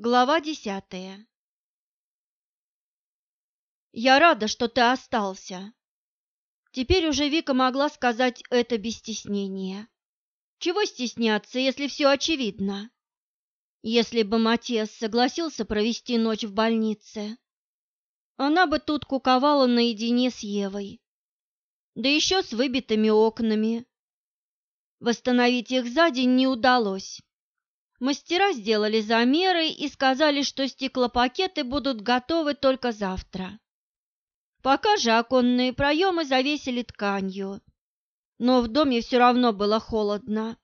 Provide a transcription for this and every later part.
Глава десятая «Я рада, что ты остался». Теперь уже Вика могла сказать это без стеснения. Чего стесняться, если все очевидно? Если бы Матиас согласился провести ночь в больнице, она бы тут куковала наедине с Евой. Да еще с выбитыми окнами. Восстановить их за день не удалось. Мастера сделали замеры и сказали, что стеклопакеты будут готовы только завтра. Пока же оконные проемы завесили тканью, но в доме все равно было холодно.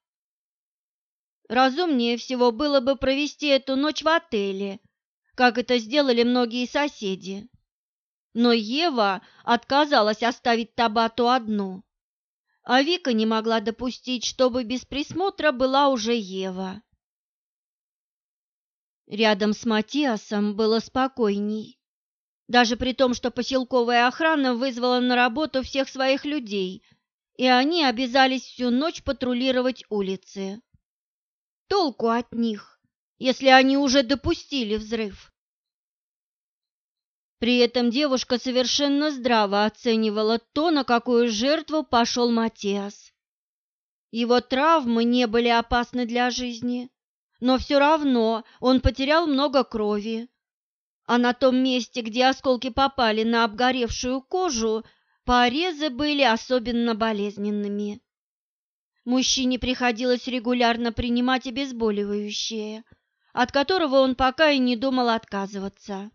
Разумнее всего было бы провести эту ночь в отеле, как это сделали многие соседи. Но Ева отказалась оставить Табату одну, а Вика не могла допустить, чтобы без присмотра была уже Ева. Рядом с Матиасом было спокойней. Даже при том, что поселковая охрана вызвала на работу всех своих людей, и они обязались всю ночь патрулировать улицы. Толку от них, если они уже допустили взрыв. При этом девушка совершенно здраво оценивала то, на какую жертву пошел Матиас. Его травмы не были опасны для жизни, но все равно он потерял много крови. А на том месте, где осколки попали на обгоревшую кожу, порезы были особенно болезненными. Мужчине приходилось регулярно принимать обезболивающее, от которого он пока и не думал отказываться.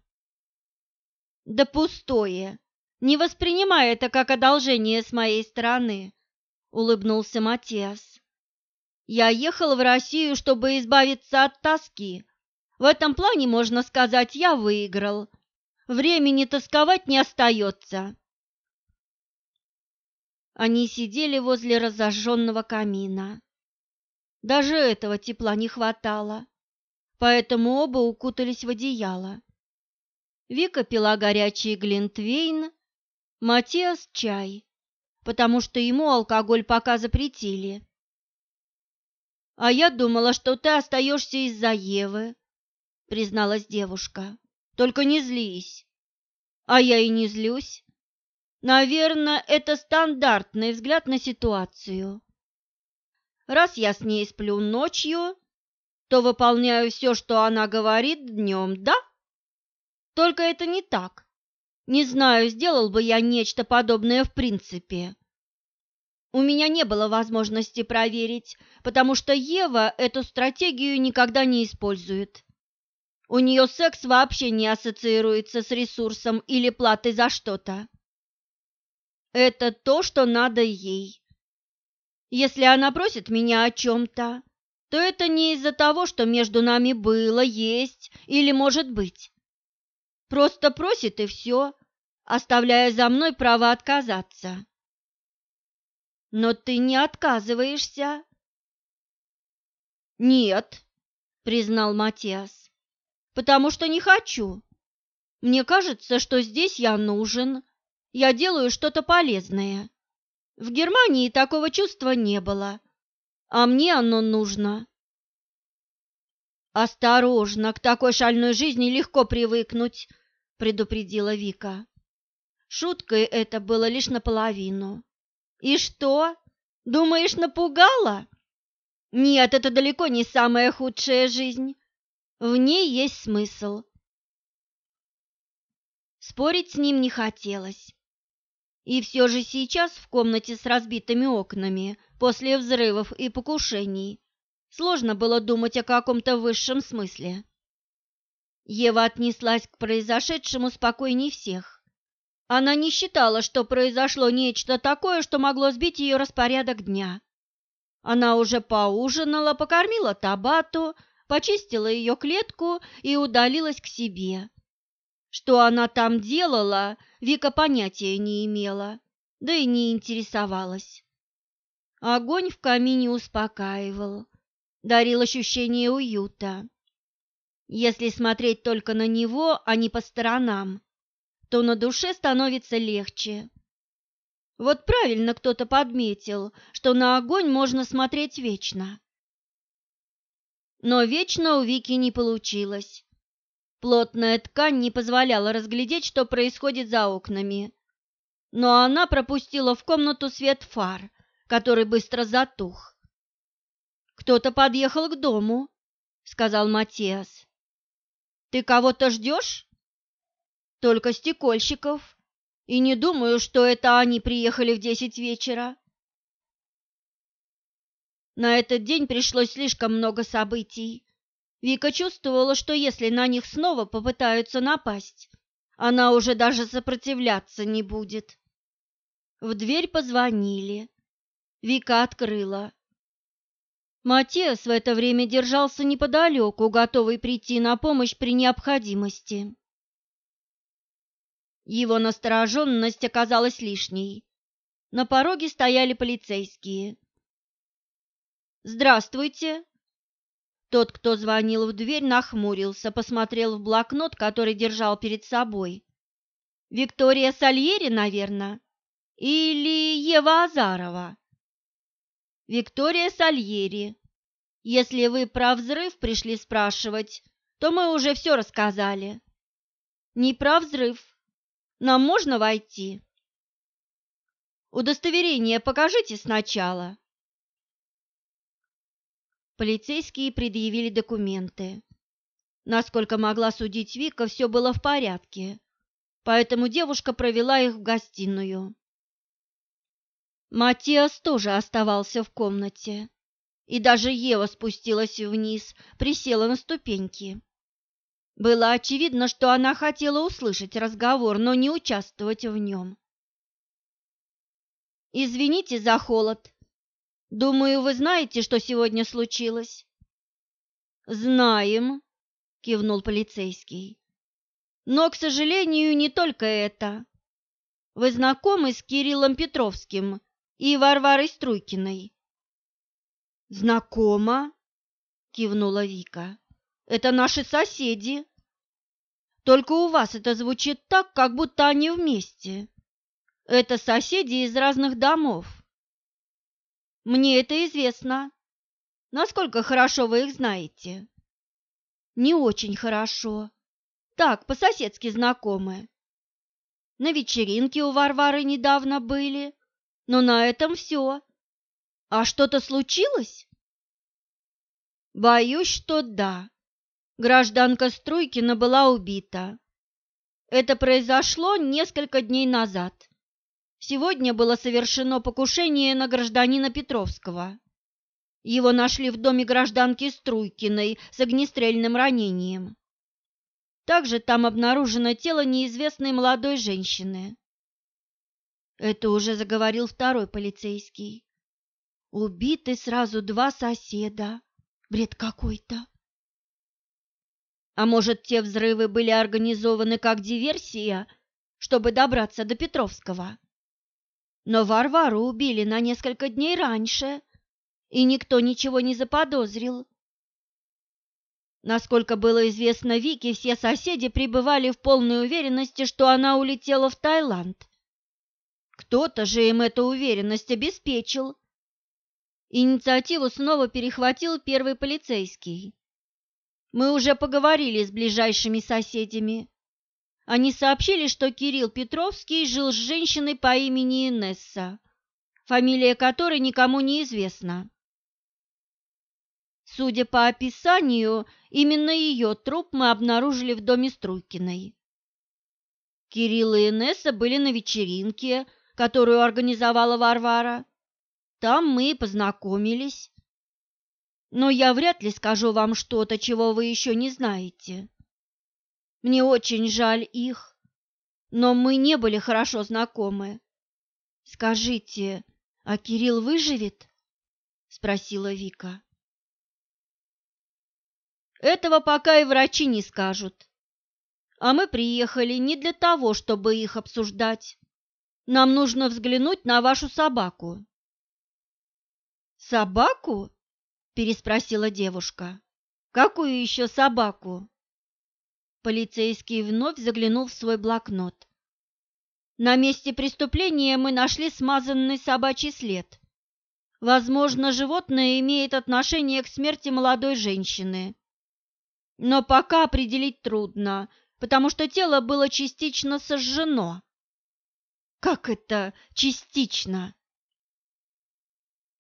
«Да пустое! Не воспринимай это как одолжение с моей стороны!» — улыбнулся Матиас. Я ехал в Россию, чтобы избавиться от тоски. В этом плане, можно сказать, я выиграл. Времени тосковать не остается. Они сидели возле разожженного камина. Даже этого тепла не хватало, поэтому оба укутались в одеяло. Вика пила горячий глинтвейн, Матиас – чай, потому что ему алкоголь пока запретили. «А я думала, что ты остаешься из-за Евы», — призналась девушка. «Только не злись». «А я и не злюсь. Наверное, это стандартный взгляд на ситуацию. Раз я с ней сплю ночью, то выполняю все, что она говорит днем, да? Только это не так. Не знаю, сделал бы я нечто подобное в принципе. У меня не было возможности проверить, потому что Ева эту стратегию никогда не использует. У нее секс вообще не ассоциируется с ресурсом или платой за что-то. Это то, что надо ей. Если она просит меня о чем-то, то это не из-за того, что между нами было, есть или может быть. Просто просит и все, оставляя за мной право отказаться. Но ты не отказываешься. Нет, признал Матиас. Потому что не хочу. Мне кажется, что здесь я нужен. Я делаю что-то полезное. В Германии такого чувства не было, а мне оно нужно. Осторожно, к такой шальной жизни легко привыкнуть, предупредила Вика. Шуткой это было лишь наполовину. И что? Думаешь, напугала? Нет, это далеко не самая худшая жизнь. В ней есть смысл. Спорить с ним не хотелось. И все же сейчас в комнате с разбитыми окнами, после взрывов и покушений, сложно было думать о каком-то высшем смысле. Ева отнеслась к произошедшему спокойней всех. Она не считала, что произошло нечто такое, что могло сбить ее распорядок дня. Она уже поужинала, покормила Табату, почистила ее клетку и удалилась к себе. Что она там делала, Вика понятия не имела, да и не интересовалась. Огонь в камине успокаивал, дарил ощущение уюта. Если смотреть только на него, а не по сторонам, то на душе становится легче. Вот правильно кто-то подметил, что на огонь можно смотреть вечно. Но вечно у Вики не получилось. Плотная ткань не позволяла разглядеть, что происходит за окнами, но она пропустила в комнату свет фар, который быстро затух. «Кто-то подъехал к дому», — сказал Матиас. «Ты кого-то ждешь?» «Только стекольщиков, и не думаю, что это они приехали в десять вечера». На этот день пришлось слишком много событий. Вика чувствовала, что если на них снова попытаются напасть, она уже даже сопротивляться не будет. В дверь позвонили. Вика открыла. Матиас в это время держался неподалеку, готовый прийти на помощь при необходимости. Его настороженность оказалась лишней. На пороге стояли полицейские. «Здравствуйте!» Тот, кто звонил в дверь, нахмурился, посмотрел в блокнот, который держал перед собой. «Виктория Сальери, наверное? Или Ева Азарова?» «Виктория Сальери. Если вы про взрыв пришли спрашивать, то мы уже все рассказали». «Не про взрыв. Нам можно войти?» «Удостоверение покажите сначала». Полицейские предъявили документы. Насколько могла судить Вика, все было в порядке, поэтому девушка провела их в гостиную. Матиас тоже оставался в комнате, и даже Ева спустилась вниз, присела на ступеньки. Было очевидно, что она хотела услышать разговор, но не участвовать в нем. «Извините за холод», Думаю, вы знаете, что сегодня случилось. Знаем, кивнул полицейский. Но, к сожалению, не только это. Вы знакомы с Кириллом Петровским и Варварой Струйкиной? Знакома, кивнула Вика. Это наши соседи. Только у вас это звучит так, как будто они вместе. Это соседи из разных домов. Мне это известно. Насколько хорошо вы их знаете? Не очень хорошо. Так, по-соседски знакомы. На вечеринке у Варвары недавно были, но на этом все. А что-то случилось? Боюсь, что да. Гражданка Струйкина была убита. Это произошло несколько дней назад. Сегодня было совершено покушение на гражданина Петровского. Его нашли в доме гражданки Струйкиной с огнестрельным ранением. Также там обнаружено тело неизвестной молодой женщины. Это уже заговорил второй полицейский. Убиты сразу два соседа. Бред какой-то. А может, те взрывы были организованы как диверсия, чтобы добраться до Петровского? Но Варвару убили на несколько дней раньше, и никто ничего не заподозрил. Насколько было известно Вике, все соседи пребывали в полной уверенности, что она улетела в Таиланд. Кто-то же им эту уверенность обеспечил. Инициативу снова перехватил первый полицейский. Мы уже поговорили с ближайшими соседями. Они сообщили, что Кирилл Петровский жил с женщиной по имени Инесса, фамилия которой никому не известна. Судя по описанию, именно ее труп мы обнаружили в доме Струйкиной. Кирилл и Инесса были на вечеринке, которую организовала Варвара. Там мы и познакомились. Но я вряд ли скажу вам что-то, чего вы еще не знаете. Мне очень жаль их, но мы не были хорошо знакомы. Скажите, а Кирилл выживет? спросила Вика. Этого пока и врачи не скажут. А мы приехали не для того, чтобы их обсуждать. Нам нужно взглянуть на вашу собаку. Собаку? Переспросила девушка. Какую еще собаку? Полицейский вновь заглянул в свой блокнот. На месте преступления мы нашли смазанный собачий след. Возможно, животное имеет отношение к смерти молодой женщины. Но пока определить трудно, потому что тело было частично сожжено. Как это частично?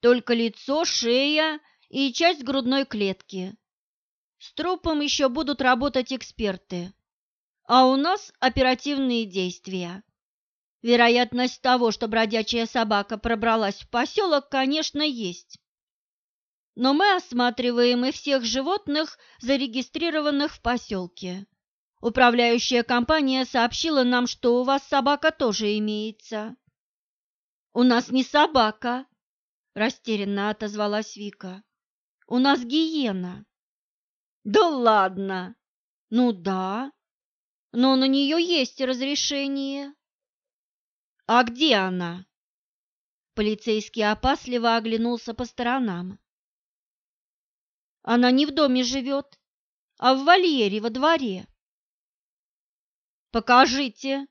Только лицо, шея и часть грудной клетки. С трупом еще будут работать эксперты. А у нас оперативные действия. Вероятность того, что бродячая собака пробралась в поселок, конечно, есть. Но мы осматриваем и всех животных, зарегистрированных в поселке. Управляющая компания сообщила нам, что у вас собака тоже имеется. У нас не собака, растерянно отозвалась Вика. У нас гиена. Да ладно. Ну да. Но на нее есть разрешение. А где она? Полицейский опасливо оглянулся по сторонам. Она не в доме живет, а в вольере во дворе. Покажите.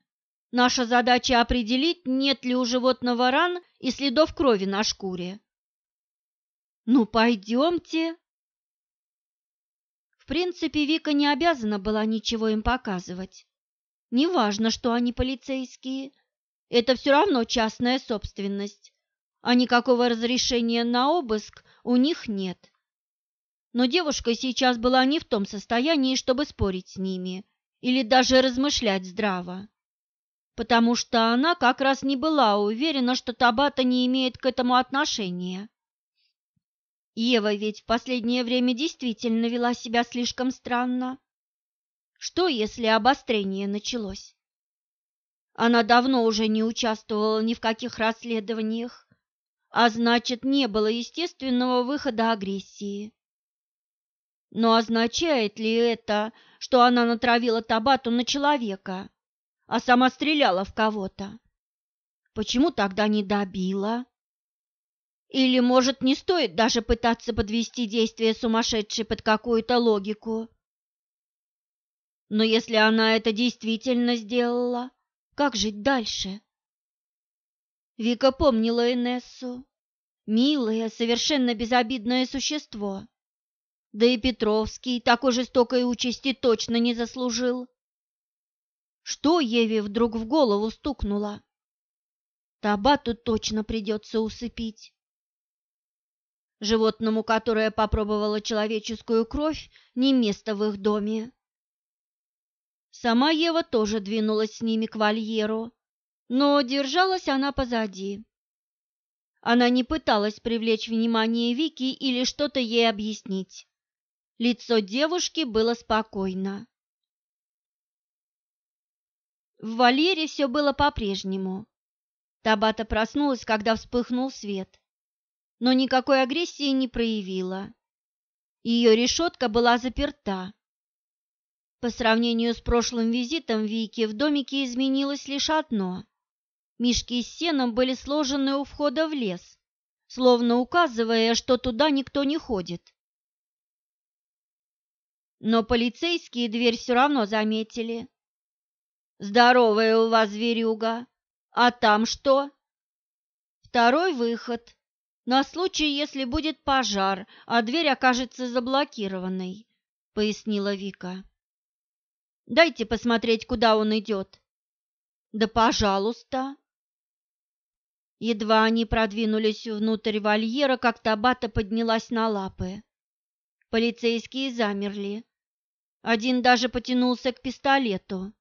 Наша задача определить, нет ли у животного ран и следов крови на шкуре. Ну, пойдемте. В принципе, Вика не обязана была ничего им показывать. Неважно, что они полицейские, это все равно частная собственность, а никакого разрешения на обыск у них нет. Но девушка сейчас была не в том состоянии, чтобы спорить с ними или даже размышлять здраво, потому что она как раз не была уверена, что Табата не имеет к этому отношения. Ева ведь в последнее время действительно вела себя слишком странно. Что, если обострение началось? Она давно уже не участвовала ни в каких расследованиях, а значит, не было естественного выхода агрессии. Но означает ли это, что она натравила Табату на человека, а сама стреляла в кого-то? Почему тогда не добила? Или, может, не стоит даже пытаться подвести действие сумасшедшей под какую-то логику? Но если она это действительно сделала, как жить дальше? Вика помнила Инессу. Милое, совершенно безобидное существо. Да и Петровский такой жестокой участи точно не заслужил. Что Еве вдруг в голову стукнуло? Табату точно придется усыпить. Животному, которое попробовало человеческую кровь, не место в их доме. Сама Ева тоже двинулась с ними к вольеру, но держалась она позади. Она не пыталась привлечь внимание Вики или что-то ей объяснить. Лицо девушки было спокойно. В вольере все было по-прежнему. Табата проснулась, когда вспыхнул свет, но никакой агрессии не проявила. Ее решетка была заперта. По сравнению с прошлым визитом Вики в домике изменилось лишь одно. Мешки с сеном были сложены у входа в лес, словно указывая, что туда никто не ходит. Но полицейские дверь все равно заметили. «Здоровая у вас зверюга! А там что?» «Второй выход. На случай, если будет пожар, а дверь окажется заблокированной», — пояснила Вика. «Дайте посмотреть, куда он идет». «Да, пожалуйста». Едва они продвинулись внутрь вольера, как Табата поднялась на лапы. Полицейские замерли. Один даже потянулся к пистолету.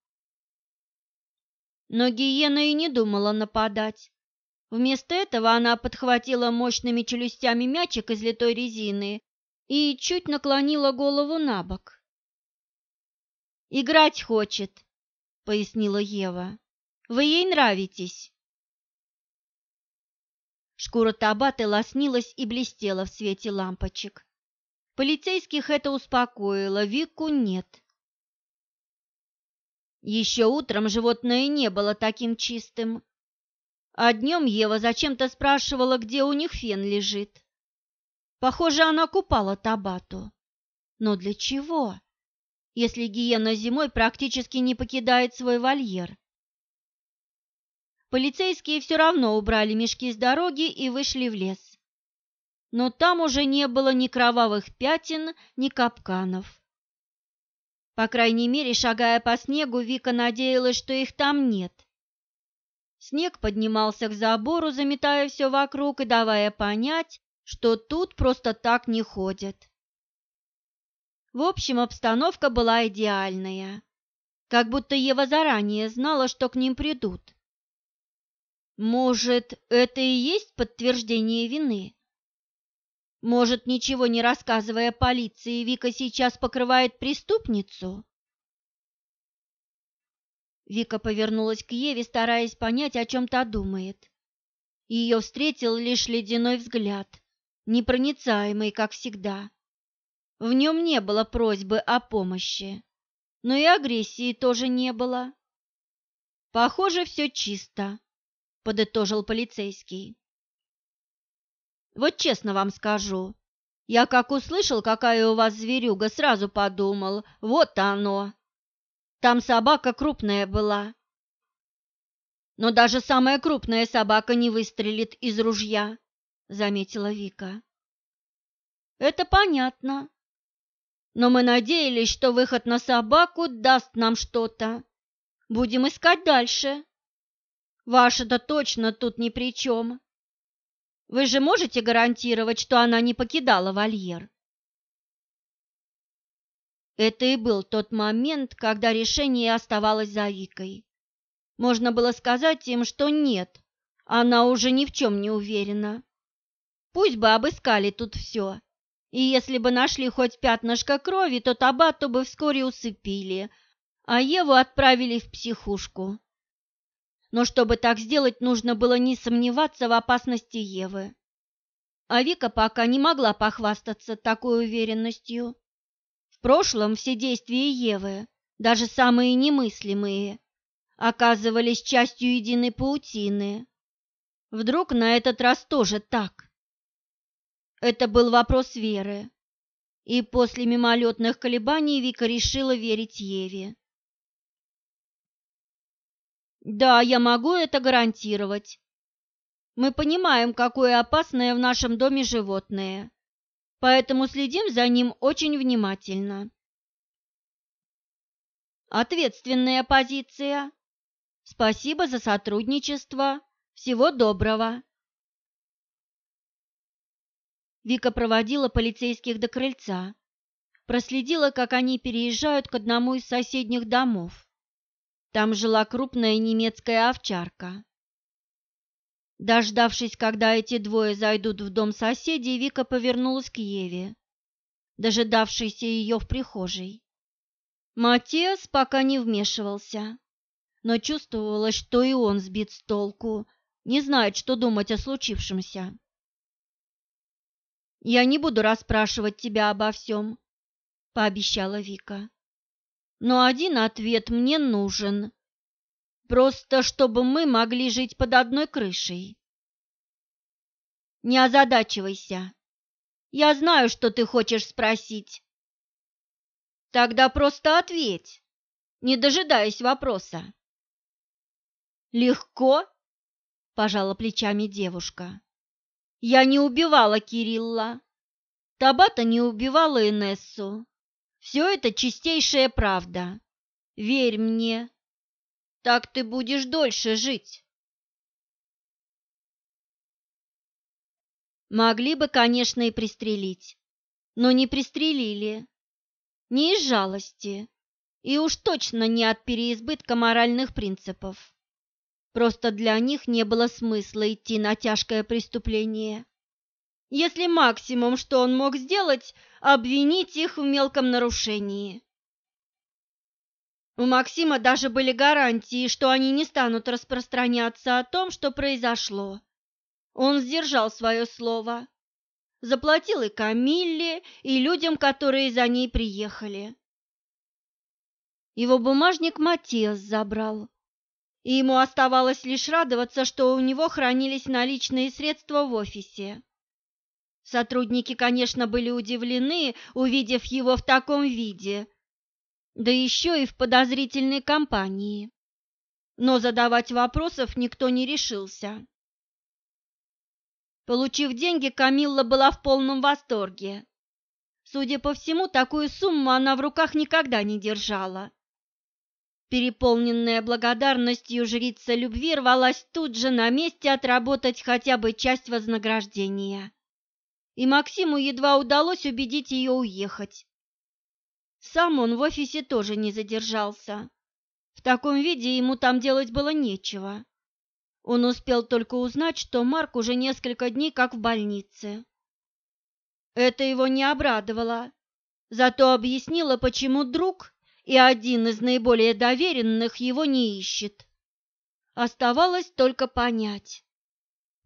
Но гиена и не думала нападать. Вместо этого она подхватила мощными челюстями мячик из литой резины и чуть наклонила голову на бок. «Играть хочет», — пояснила Ева. «Вы ей нравитесь». Шкура Табаты лоснилась и блестела в свете лампочек. Полицейских это успокоило, Вику нет. Еще утром животное не было таким чистым, а днем Ева зачем-то спрашивала, где у них фен лежит. Похоже, она купала Табату. Но для чего, если гиена зимой практически не покидает свой вольер? Полицейские все равно убрали мешки с дороги и вышли в лес но там уже не было ни кровавых пятен, ни капканов. По крайней мере, шагая по снегу, Вика надеялась, что их там нет. Снег поднимался к забору, заметая все вокруг и давая понять, что тут просто так не ходят. В общем, обстановка была идеальная, как будто Ева заранее знала, что к ним придут. Может, это и есть подтверждение вины? Может, ничего не рассказывая полиции, Вика сейчас покрывает преступницу? Вика повернулась к Еве, стараясь понять, о чем та думает. Ее встретил лишь ледяной взгляд, непроницаемый, как всегда. В нем не было просьбы о помощи, но и агрессии тоже не было. Похоже, все чисто подытожил полицейский. Вот честно вам скажу, я как услышал, какая у вас зверюга, сразу подумал, вот оно. Там собака крупная была. Но даже самая крупная собака не выстрелит из ружья, заметила Вика. Это понятно. Но мы надеялись, что выход на собаку даст нам что-то. Будем искать дальше. Ваша-то точно тут ни при чем. Вы же можете гарантировать, что она не покидала вольер? Это и был тот момент, когда решение оставалось за Викой. Можно было сказать им, что нет, она уже ни в чем не уверена. Пусть бы обыскали тут все, и если бы нашли хоть пятнышко крови, то Табату бы вскоре усыпили, а Еву отправили в психушку. Но чтобы так сделать, нужно было не сомневаться в опасности Евы. А Вика пока не могла похвастаться такой уверенностью. Прошлом все действия Евы, даже самые немыслимые, оказывались частью единой паутины. Вдруг на этот раз тоже так? Это был вопрос веры, и после мимолетных колебаний Вика решила верить Еве. Да, я могу это гарантировать. Мы понимаем, какое опасное в нашем доме животное, поэтому следим за ним очень внимательно. Ответственная позиция. Спасибо за сотрудничество. Всего доброго. Вика проводила полицейских до крыльца, проследила, как они переезжают к одному из соседних домов. Там жила крупная немецкая овчарка. Дождавшись, когда эти двое зайдут в дом соседей, Вика повернулась к Еве, дожидавшейся ее в прихожей. Матиас пока не вмешивался, но чувствовалось, что и он сбит с толку, не знает, что думать о случившемся. «Я не буду расспрашивать тебя обо всем», — пообещала Вика но один ответ мне нужен. Просто чтобы мы могли жить под одной крышей. Не озадачивайся. Я знаю, что ты хочешь спросить. Тогда просто ответь, не дожидаясь вопроса. Легко, пожала плечами девушка. Я не убивала Кирилла. Табата не убивала Инессу. Все это чистейшая правда. Верь мне. Так ты будешь дольше жить. Могли бы, конечно, и пристрелить, но не пристрелили. Не из жалости, и уж точно не от переизбытка моральных принципов. Просто для них не было смысла идти на тяжкое преступление если максимум, что он мог сделать, обвинить их в мелком нарушении. У Максима даже были гарантии, что они не станут распространяться о том, что произошло. Он сдержал свое слово. Заплатил и Камилле, и людям, которые за ней приехали. Его бумажник Матиас забрал, и ему оставалось лишь радоваться, что у него хранились наличные средства в офисе. Сотрудники, конечно, были удивлены, увидев его в таком виде, да еще и в подозрительной компании. Но задавать вопросов никто не решился. Получив деньги, Камилла была в полном восторге. Судя по всему, такую сумму она в руках никогда не держала. Переполненная благодарностью жрица любви рвалась тут же на месте отработать хотя бы часть вознаграждения. И Максиму едва удалось убедить ее уехать. Сам он в офисе тоже не задержался. В таком виде ему там делать было нечего. Он успел только узнать, что Марк уже несколько дней как в больнице. Это его не обрадовало, зато объяснило, почему друг и один из наиболее доверенных его не ищет. Оставалось только понять.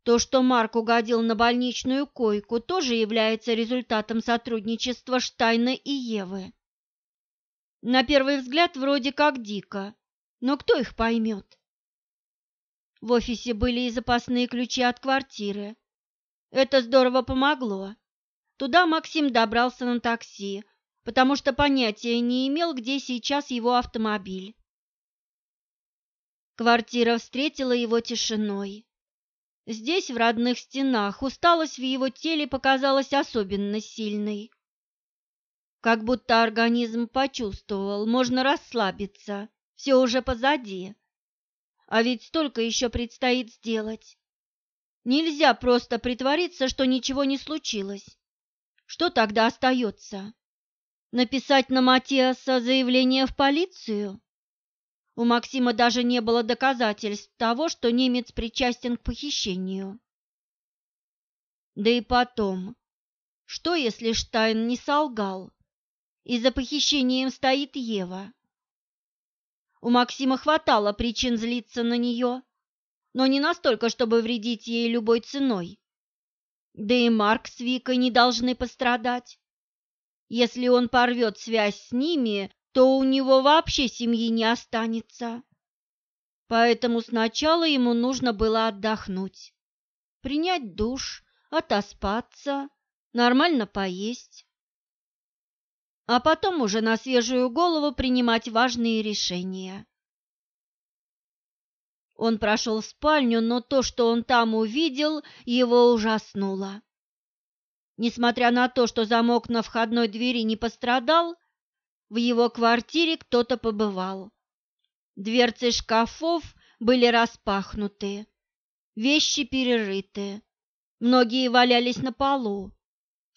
То, что Марк угодил на больничную койку, тоже является результатом сотрудничества Штайна и Евы. На первый взгляд вроде как дико, но кто их поймет? В офисе были и запасные ключи от квартиры. Это здорово помогло. Туда Максим добрался на такси, потому что понятия не имел, где сейчас его автомобиль. Квартира встретила его тишиной. Здесь, в родных стенах, усталость в его теле показалась особенно сильной. Как будто организм почувствовал, можно расслабиться, все уже позади. А ведь столько еще предстоит сделать. Нельзя просто притвориться, что ничего не случилось. Что тогда остается? Написать на Матиаса заявление в полицию? У Максима даже не было доказательств того, что немец причастен к похищению. Да и потом, что если Штайн не солгал, и за похищением стоит Ева? У Максима хватало причин злиться на нее, но не настолько, чтобы вредить ей любой ценой. Да и Марк с Викой не должны пострадать. Если он порвет связь с ними, то у него вообще семьи не останется. Поэтому сначала ему нужно было отдохнуть, принять душ, отоспаться, нормально поесть, а потом уже на свежую голову принимать важные решения. Он прошел в спальню, но то, что он там увидел, его ужаснуло. Несмотря на то, что замок на входной двери не пострадал, в его квартире кто-то побывал. Дверцы шкафов были распахнуты, вещи перерыты, многие валялись на полу.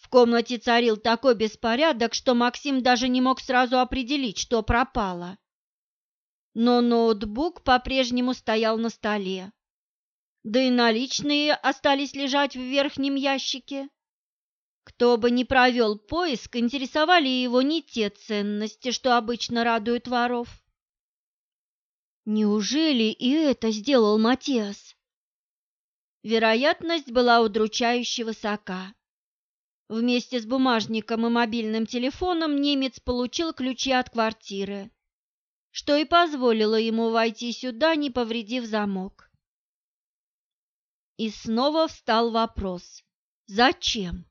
В комнате царил такой беспорядок, что Максим даже не мог сразу определить, что пропало. Но ноутбук по-прежнему стоял на столе. Да и наличные остались лежать в верхнем ящике. Кто бы ни провел поиск, интересовали его не те ценности, что обычно радуют воров. Неужели и это сделал Матиас? Вероятность была удручающе высока. Вместе с бумажником и мобильным телефоном немец получил ключи от квартиры, что и позволило ему войти сюда, не повредив замок. И снова встал вопрос – зачем?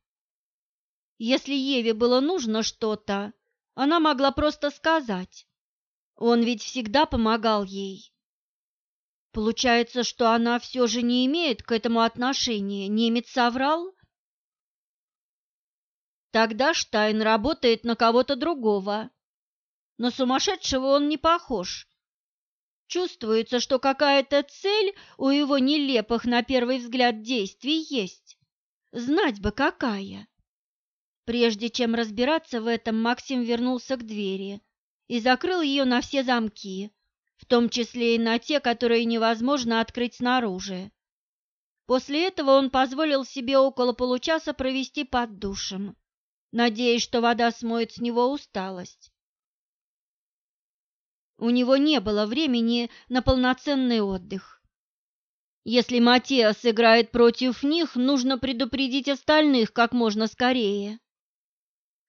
Если Еве было нужно что-то, она могла просто сказать. Он ведь всегда помогал ей. Получается, что она все же не имеет к этому отношения. Немец соврал? Тогда Штайн работает на кого-то другого. Но сумасшедшего он не похож. Чувствуется, что какая-то цель у его нелепых на первый взгляд действий есть. Знать бы какая. Прежде чем разбираться в этом, Максим вернулся к двери и закрыл ее на все замки, в том числе и на те, которые невозможно открыть снаружи. После этого он позволил себе около получаса провести под душем, надеясь, что вода смоет с него усталость. У него не было времени на полноценный отдых. Если Матиас играет против них, нужно предупредить остальных как можно скорее.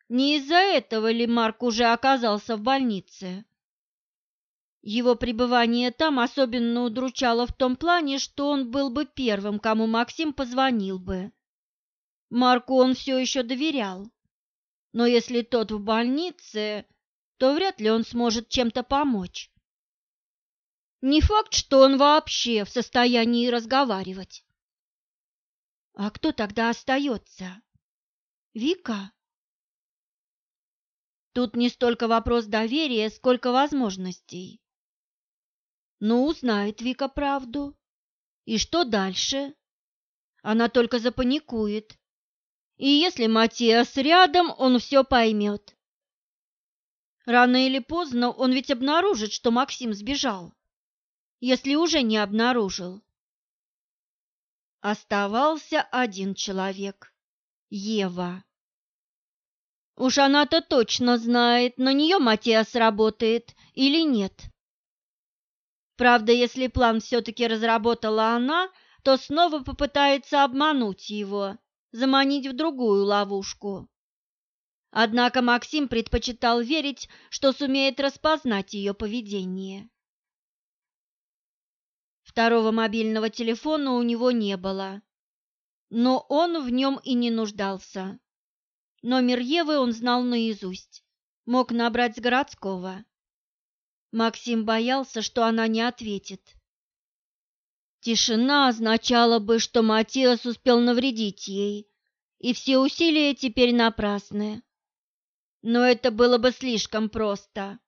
Не из-за этого ли Марк уже оказался в больнице? Его пребывание там особенно удручало в том плане, что он был бы первым, кому Максим позвонил бы. Марку он все еще доверял. Но если тот в больнице, то вряд ли он сможет чем-то помочь. Не факт, что он вообще в состоянии разговаривать. А кто тогда остается? Вика? Тут не столько вопрос доверия, сколько возможностей. Ну, узнает Вика правду. И что дальше? Она только запаникует. И если Матиас рядом, он все поймет. Рано или поздно он ведь обнаружит, что Максим сбежал, если уже не обнаружил. Оставался один человек – Ева. Уж она-то точно знает, на нее Матиас работает или нет. Правда, если план все-таки разработала она, то снова попытается обмануть его, заманить в другую ловушку. Однако Максим предпочитал верить, что сумеет распознать ее поведение. Второго мобильного телефона у него не было, но он в нем и не нуждался. Номер Евы он знал наизусть, мог набрать с городского. Максим боялся, что она не ответит. Тишина означала бы, что Матиас успел навредить ей, и все усилия теперь напрасны. Но это было бы слишком просто.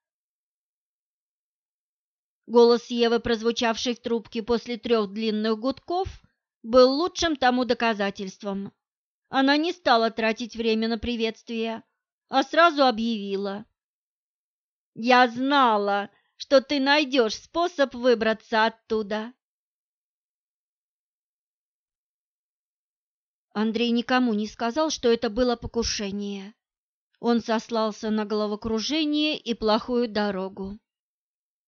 Голос Евы, прозвучавший в трубке после трех длинных гудков, был лучшим тому доказательством. Она не стала тратить время на приветствие, а сразу объявила. «Я знала, что ты найдешь способ выбраться оттуда». Андрей никому не сказал, что это было покушение. Он сослался на головокружение и плохую дорогу.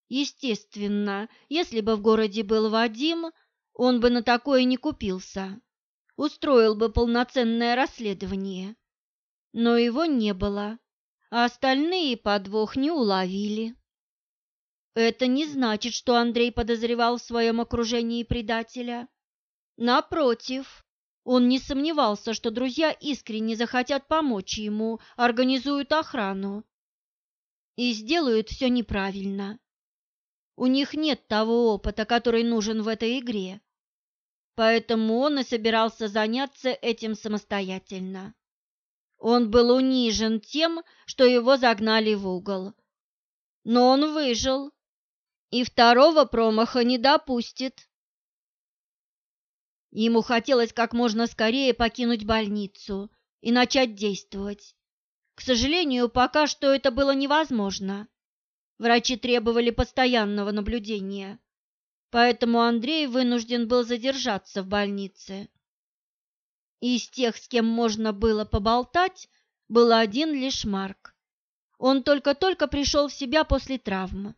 Естественно, если бы в городе был Вадим, он бы на такое не купился устроил бы полноценное расследование. Но его не было, а остальные подвох не уловили. Это не значит, что Андрей подозревал в своем окружении предателя. Напротив, он не сомневался, что друзья искренне захотят помочь ему, организуют охрану и сделают все неправильно. У них нет того опыта, который нужен в этой игре поэтому он и собирался заняться этим самостоятельно. Он был унижен тем, что его загнали в угол. Но он выжил и второго промаха не допустит. Ему хотелось как можно скорее покинуть больницу и начать действовать. К сожалению, пока что это было невозможно. Врачи требовали постоянного наблюдения поэтому Андрей вынужден был задержаться в больнице. Из тех, с кем можно было поболтать, был один лишь Марк. Он только-только пришел в себя после травмы,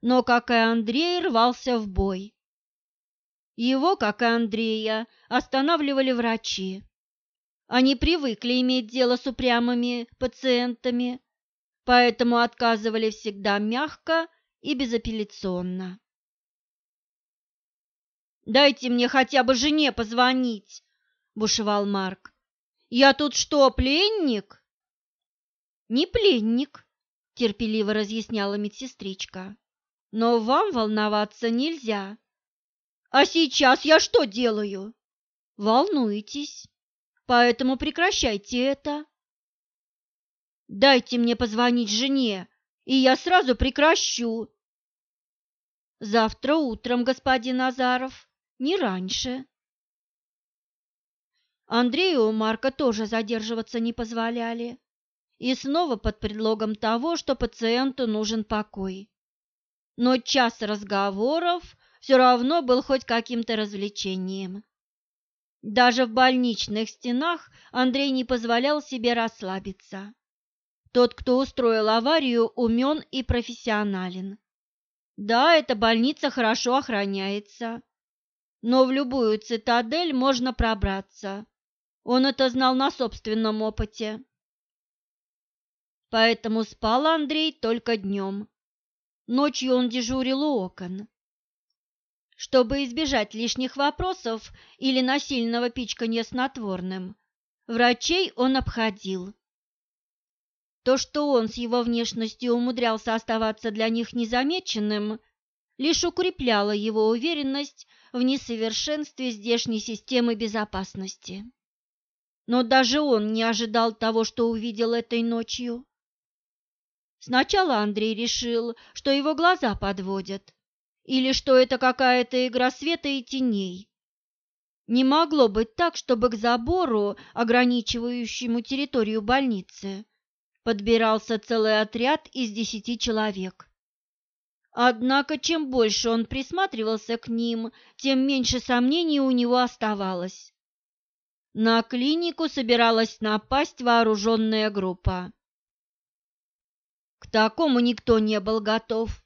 но, как и Андрей, рвался в бой. Его, как и Андрея, останавливали врачи. Они привыкли иметь дело с упрямыми пациентами, поэтому отказывали всегда мягко и безапелляционно. Дайте мне хотя бы жене позвонить, бушевал Марк. Я тут что, пленник? Не пленник, терпеливо разъясняла медсестричка. Но вам волноваться нельзя. А сейчас я что делаю? Волнуетесь, поэтому прекращайте это. Дайте мне позвонить жене, и я сразу прекращу. Завтра утром, господин Азаров не раньше. Андрею Марка тоже задерживаться не позволяли, и снова под предлогом того, что пациенту нужен покой. Но час разговоров все равно был хоть каким-то развлечением. Даже в больничных стенах Андрей не позволял себе расслабиться. Тот, кто устроил аварию, умен и профессионален. Да, эта больница хорошо охраняется, но в любую цитадель можно пробраться. Он это знал на собственном опыте. Поэтому спал Андрей только днем. Ночью он дежурил у окон. Чтобы избежать лишних вопросов или насильного пичканья снотворным, врачей он обходил. То, что он с его внешностью умудрялся оставаться для них незамеченным, лишь укрепляло его уверенность в несовершенстве здешней системы безопасности. Но даже он не ожидал того, что увидел этой ночью. Сначала Андрей решил, что его глаза подводят, или что это какая-то игра света и теней. Не могло быть так, чтобы к забору, ограничивающему территорию больницы, подбирался целый отряд из десяти человек. Однако, чем больше он присматривался к ним, тем меньше сомнений у него оставалось. На клинику собиралась напасть вооруженная группа. К такому никто не был готов,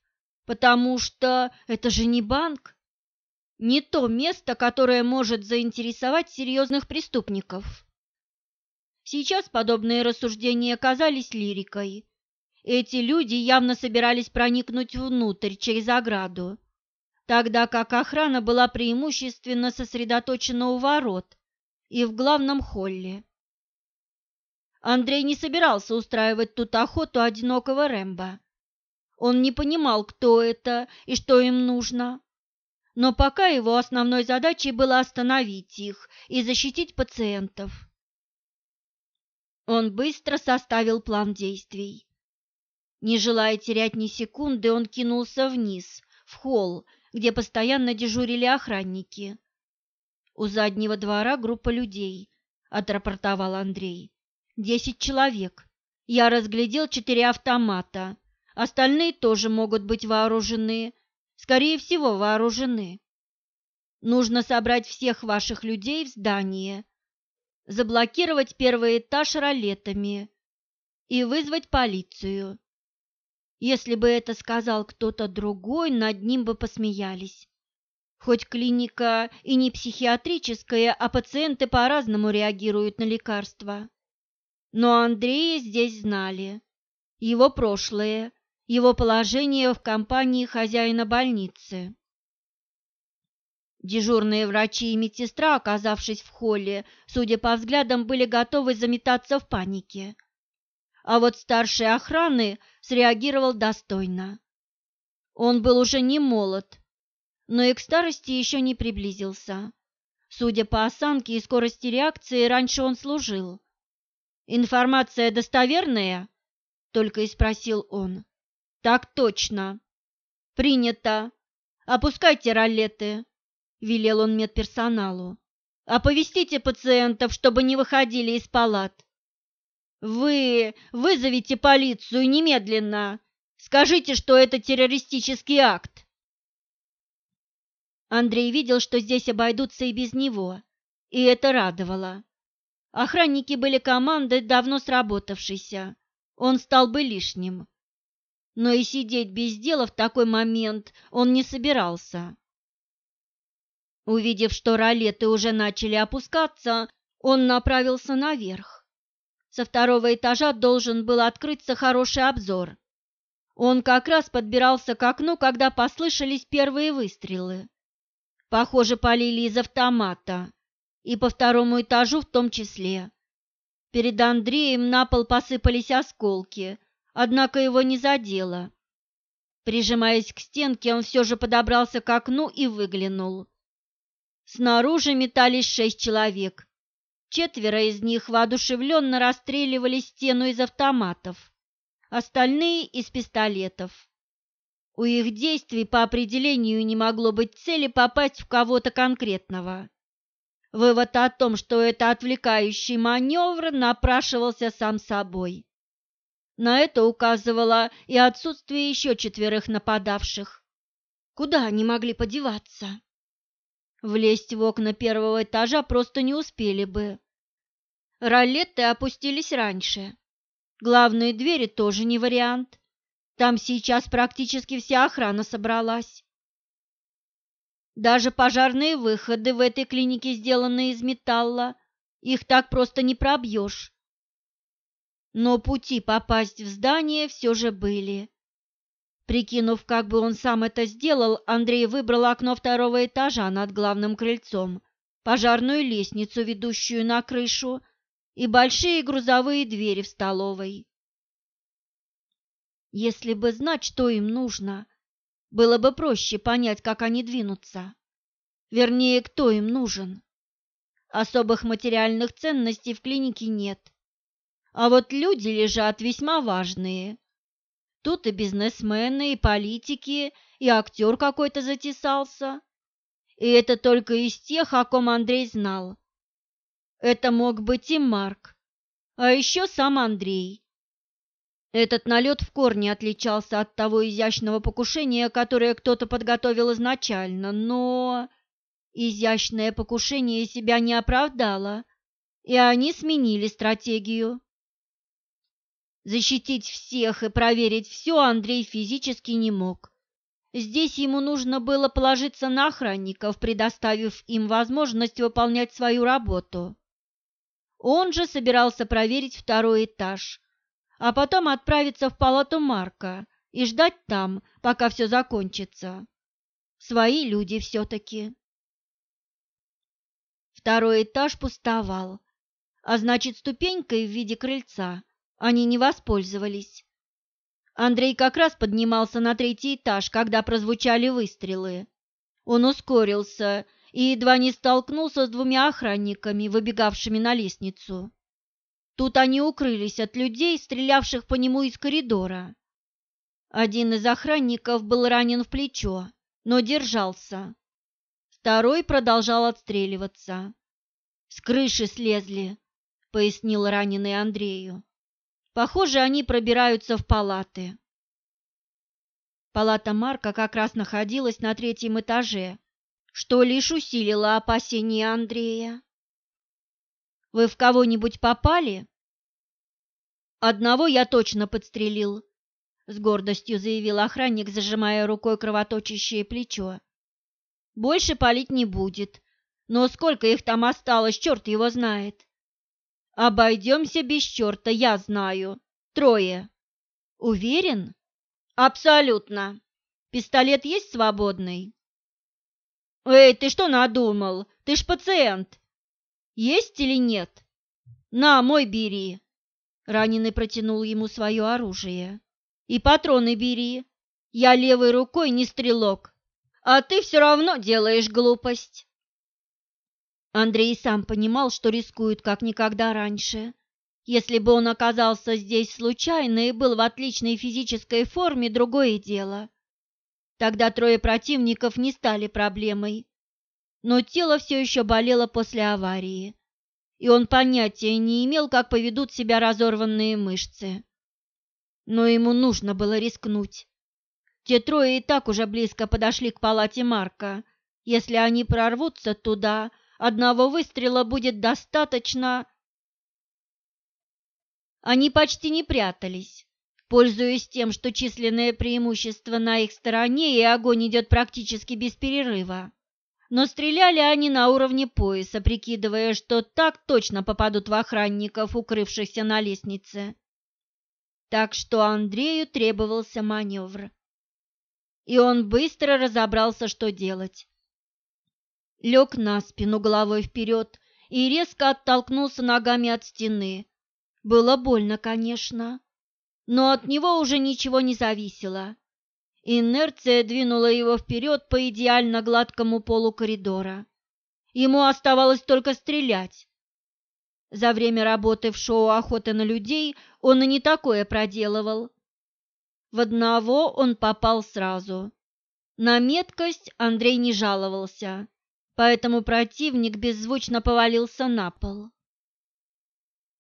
потому что это же не банк, не то место, которое может заинтересовать серьезных преступников. Сейчас подобные рассуждения казались лирикой. Эти люди явно собирались проникнуть внутрь через ограду, тогда как охрана была преимущественно сосредоточена у ворот и в главном холле. Андрей не собирался устраивать тут охоту одинокого Рэмбо. Он не понимал, кто это и что им нужно. Но пока его основной задачей было остановить их и защитить пациентов. Он быстро составил план действий. Не желая терять ни секунды, он кинулся вниз, в холл, где постоянно дежурили охранники. У заднего двора группа людей, отрапортовал Андрей. Десять человек. Я разглядел четыре автомата. Остальные тоже могут быть вооружены. Скорее всего, вооружены. Нужно собрать всех ваших людей в здание, заблокировать первый этаж ролетами и вызвать полицию. Если бы это сказал кто-то другой, над ним бы посмеялись. Хоть клиника и не психиатрическая, а пациенты по-разному реагируют на лекарства. Но Андрея здесь знали. Его прошлое, его положение в компании хозяина больницы. Дежурные врачи и медсестра, оказавшись в холле, судя по взглядам, были готовы заметаться в панике. А вот старший охраны среагировал достойно. Он был уже не молод, но и к старости еще не приблизился. Судя по осанке и скорости реакции, раньше он служил. «Информация достоверная?» — только и спросил он. «Так точно. Принято. Опускайте ролеты», — велел он медперсоналу. «Оповестите пациентов, чтобы не выходили из палат. Вы вызовите полицию немедленно. Скажите, что это террористический акт. Андрей видел, что здесь обойдутся и без него, и это радовало. Охранники были командой, давно сработавшейся. Он стал бы лишним. Но и сидеть без дела в такой момент он не собирался. Увидев, что ролеты уже начали опускаться, он направился наверх. Со второго этажа должен был открыться хороший обзор. Он как раз подбирался к окну, когда послышались первые выстрелы. Похоже, полили из автомата, и по второму этажу в том числе. Перед Андреем на пол посыпались осколки, однако его не задело. Прижимаясь к стенке, он все же подобрался к окну и выглянул. Снаружи метались шесть человек, Четверо из них воодушевленно расстреливали стену из автоматов, остальные – из пистолетов. У их действий по определению не могло быть цели попасть в кого-то конкретного. Вывод о том, что это отвлекающий маневр, напрашивался сам собой. На это указывало и отсутствие еще четверых нападавших. Куда они могли подеваться? Влезть в окна первого этажа просто не успели бы. Ролеты опустились раньше. Главные двери тоже не вариант. Там сейчас практически вся охрана собралась. Даже пожарные выходы в этой клинике сделаны из металла. Их так просто не пробьешь. Но пути попасть в здание все же были. Прикинув, как бы он сам это сделал, Андрей выбрал окно второго этажа над главным крыльцом, пожарную лестницу, ведущую на крышу, и большие грузовые двери в столовой. Если бы знать, что им нужно, было бы проще понять, как они двинутся. Вернее, кто им нужен. Особых материальных ценностей в клинике нет. А вот люди лежат весьма важные. Тут и бизнесмены, и политики, и актер какой-то затесался. И это только из тех, о ком Андрей знал. Это мог быть и Марк, а еще сам Андрей. Этот налет в корне отличался от того изящного покушения, которое кто-то подготовил изначально, но изящное покушение себя не оправдало, и они сменили стратегию. Защитить всех и проверить все Андрей физически не мог. Здесь ему нужно было положиться на охранников, предоставив им возможность выполнять свою работу. Он же собирался проверить второй этаж, а потом отправиться в палату Марка и ждать там, пока все закончится. Свои люди все-таки. Второй этаж пустовал, а значит, ступенькой в виде крыльца они не воспользовались. Андрей как раз поднимался на третий этаж, когда прозвучали выстрелы. Он ускорился и едва не столкнулся с двумя охранниками, выбегавшими на лестницу. Тут они укрылись от людей, стрелявших по нему из коридора. Один из охранников был ранен в плечо, но держался. Второй продолжал отстреливаться. «С крыши слезли», — пояснил раненый Андрею. Похоже, они пробираются в палаты. Палата Марка как раз находилась на третьем этаже, что лишь усилило опасения Андрея. «Вы в кого-нибудь попали?» «Одного я точно подстрелил», — с гордостью заявил охранник, зажимая рукой кровоточащее плечо. «Больше палить не будет, но сколько их там осталось, черт его знает». Обойдемся без черта, я знаю. Трое. Уверен? Абсолютно. Пистолет есть свободный? Эй, ты что надумал? Ты ж пациент. Есть или нет? На, мой бери. Раненый протянул ему свое оружие. И патроны бери. Я левой рукой не стрелок. А ты все равно делаешь глупость. Андрей сам понимал, что рискует как никогда раньше. Если бы он оказался здесь случайно и был в отличной физической форме, другое дело. Тогда трое противников не стали проблемой. Но тело все еще болело после аварии, и он понятия не имел, как поведут себя разорванные мышцы. Но ему нужно было рискнуть. Те трое и так уже близко подошли к палате Марка. Если они прорвутся туда, Одного выстрела будет достаточно. Они почти не прятались, пользуясь тем, что численное преимущество на их стороне и огонь идет практически без перерыва. Но стреляли они на уровне пояса, прикидывая, что так точно попадут в охранников, укрывшихся на лестнице. Так что Андрею требовался маневр. И он быстро разобрался, что делать лег на спину головой вперед и резко оттолкнулся ногами от стены. Было больно, конечно, но от него уже ничего не зависело. Инерция двинула его вперед по идеально гладкому полу коридора. Ему оставалось только стрелять. За время работы в шоу «Охота на людей» он и не такое проделывал. В одного он попал сразу. На меткость Андрей не жаловался поэтому противник беззвучно повалился на пол.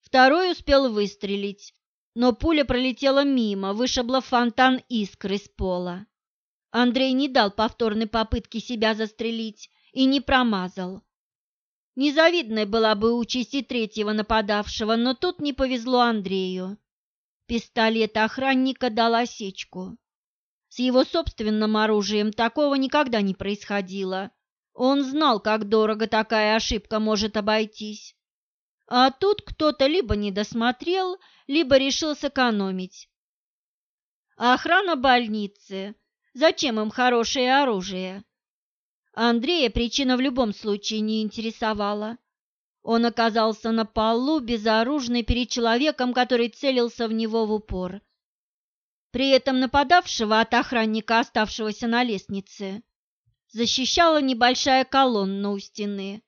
Второй успел выстрелить, но пуля пролетела мимо, вышибла фонтан искр из пола. Андрей не дал повторной попытки себя застрелить и не промазал. Незавидной была бы участь и третьего нападавшего, но тут не повезло Андрею. Пистолет охранника дал осечку. С его собственным оружием такого никогда не происходило, он знал, как дорого такая ошибка может обойтись. А тут кто-то либо не досмотрел, либо решил сэкономить. А охрана больницы. Зачем им хорошее оружие? Андрея причина в любом случае не интересовала. Он оказался на полу, безоружный перед человеком, который целился в него в упор. При этом нападавшего от охранника, оставшегося на лестнице, защищала небольшая колонна у стены.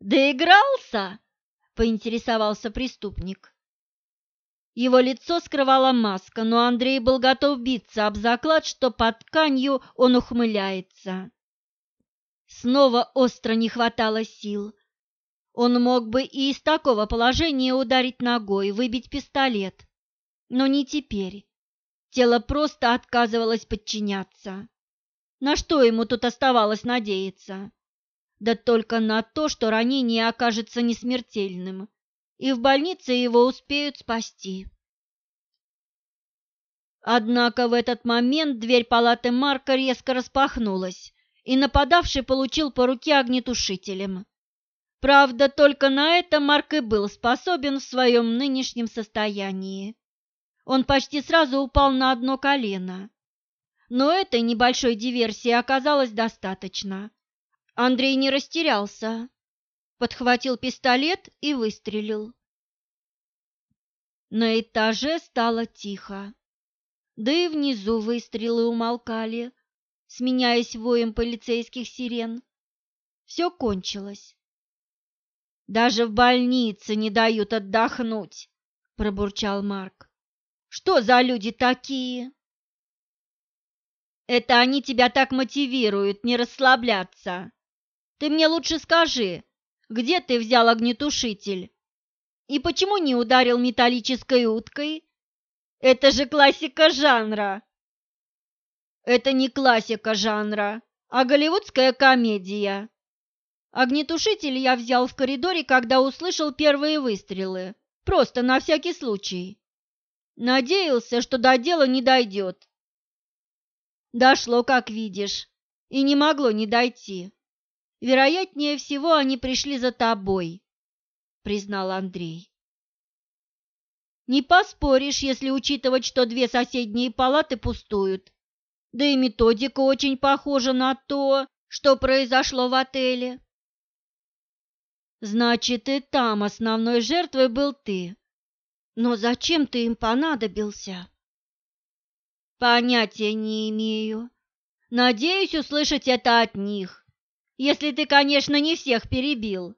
«Доигрался?» – поинтересовался преступник. Его лицо скрывала маска, но Андрей был готов биться об заклад, что под тканью он ухмыляется. Снова остро не хватало сил. Он мог бы и из такого положения ударить ногой, выбить пистолет. Но не теперь. Тело просто отказывалось подчиняться. На что ему тут оставалось надеяться? Да только на то, что ранение окажется несмертельным, и в больнице его успеют спасти. Однако в этот момент дверь палаты Марка резко распахнулась, и нападавший получил по руке огнетушителем. Правда, только на это Марк и был способен в своем нынешнем состоянии. Он почти сразу упал на одно колено. Но этой небольшой диверсии оказалось достаточно. Андрей не растерялся, подхватил пистолет и выстрелил. На этаже стало тихо, да и внизу выстрелы умолкали, сменяясь воем полицейских сирен. Все кончилось. Даже в больнице не дают отдохнуть, пробурчал Марк. Что за люди такие? Это они тебя так мотивируют не расслабляться. Ты мне лучше скажи, где ты взял огнетушитель? И почему не ударил металлической уткой? Это же классика жанра. Это не классика жанра, а голливудская комедия. Огнетушитель я взял в коридоре, когда услышал первые выстрелы, просто на всякий случай. Надеялся, что до дела не дойдет. Дошло, как видишь, и не могло не дойти. Вероятнее всего, они пришли за тобой, признал Андрей. Не поспоришь, если учитывать, что две соседние палаты пустуют. Да и методика очень похожа на то, что произошло в отеле. Значит, и там основной жертвой был ты. Но зачем ты им понадобился? Понятия не имею. Надеюсь услышать это от них. Если ты, конечно, не всех перебил.